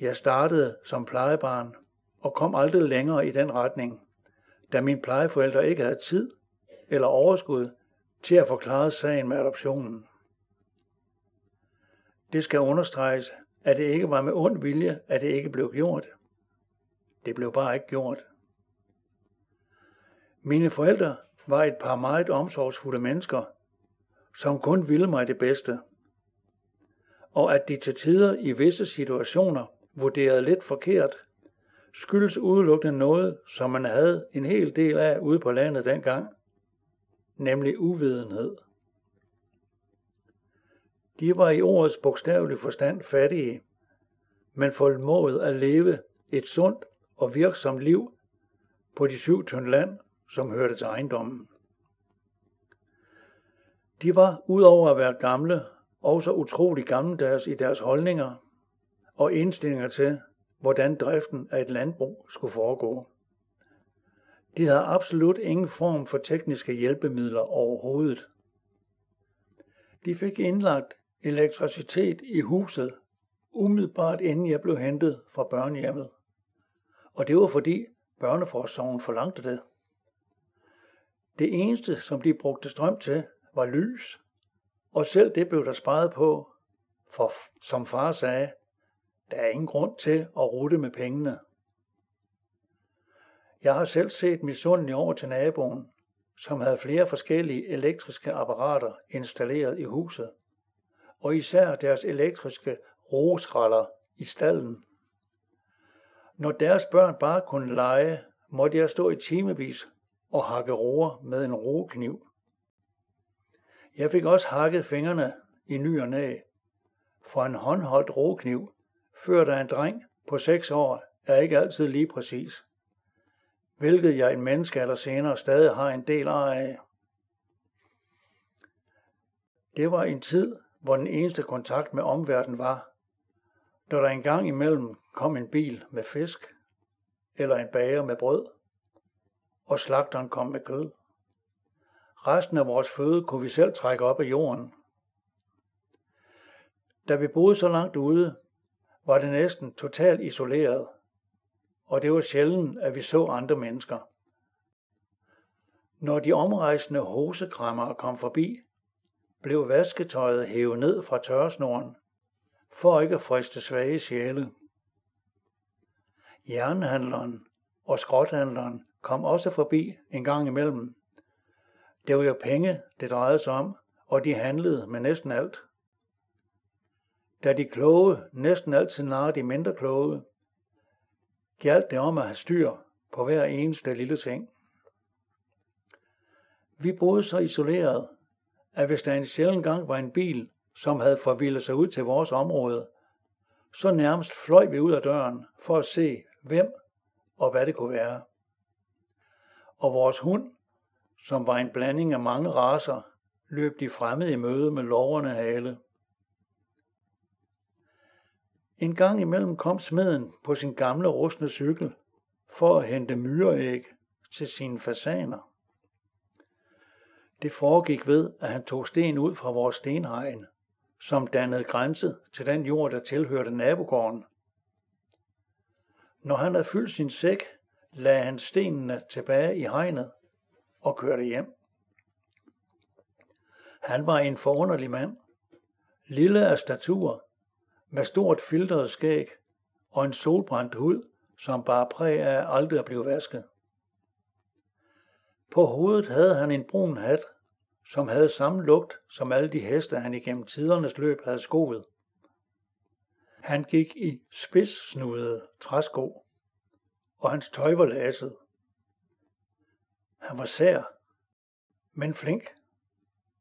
Jeg startede som plejebarn og kom aldrig længere i den retning, da mine plejeforældre ikke havde tid eller overskud til at forklare sagen med adoptionen. Det skal understreges, at det ikke var med ond vilje, at det ikke blev gjort. Det blev bare ikke gjort. Mine forældre var et par meget omsorgsfulde mennesker, som kun ville mig det bedste. Og at de til tider i visse situationer vurderet lidt forkert, skyldes udelukkende noget, som man havde en hel del af ude på landet dengang, nemlig uvidenhed. De var i ordets bogstavelige forstand fattige, men formåede at leve et sundt og virksomt liv på de syv tynd land, som hørte til ejendommen. De var, udover at være gamle, også utrolig gammeldags i deres holdninger og indstillinger til, hvordan driften af et landbrug skulle foregå. De havde absolut ingen form for tekniske hjælpemidler overhovedet. De fik indlagt elektricitet i huset, umiddelbart inden jeg blev hentet fra børnehjemmet. Og det var fordi børneforsorgen forlangte det. Det eneste, som de brugte strøm til, var lys, og selv det blev der sparet på, for som far sagde, der er ingen grund til at rute med pengene. Jeg har selv set misundelig over til naboen, som havde flere forskellige elektriske apparater installeret i huset, og især deres elektriske roeskralder i stallen. Når deres børn bare kunne lege, måtte jeg stå i timevis og hakke roer med en roekniv. Jeg fik også hakket fingrene i ny og næ, for en håndholdt roekniv ført af en dreng på 6 år er ikke altid lige præcis, hvilket jeg en menneske eller senere stadig har en del af. Det var en tid, hvor den eneste kontakt med omverdenen var, når der engang imellem kom en bil med fisk, eller en bager med brød, og slagteren kom med kød. Resten af vores føde kunne vi selv trække op af jorden. Da vi boede så langt ude, var det næsten totalt isoleret, og det var sjældent, at vi så andre mennesker. Når de omrejsende hosekrammer kom forbi, blev vasketøjet hævet ned fra tørresnoren, for ikke at friste svage sjæle. Jernhandleren og skrothandleren kom også forbi en gang imellem. Det var jo penge, det drejede sig om, og de handlede med næsten alt. Da de kloge næsten altid narrer de mindre kloge, gjaldt det om at have styr på hver eneste lille ting. Vi boede så isoleret, at hvis der en sjældent gang var en bil, som havde forvildet sig ud til vores område, så nærmest fløj vi ud af døren for at se, hvem og hvad det kunne være. Og vores hund, som var en blanding af mange raser, løb de fremmede i møde med loverne hale. En gang imellem kom smeden på sin gamle rustne cykel for at hente myreæg til sine fasaner. Det foregik ved, at han tog sten ud fra vores stenhegn, som dannede grænse til den jord, der tilhørte nabogården. Når han havde fyldt sin sæk, lagde han stenene tilbage i hegnet og kørte hjem. Han var en forunderlig mand, lille af statur, med stort filtret skæg og en solbrændt hud, som bare præg af aldrig at blive vasket. På hovedet havde han en brun hat, som havde samme lugt som alle de heste, han igennem tidernes løb havde skoet. Han gik i spidssnudede træsko, og hans tøj var lasset. Han var sær, men flink.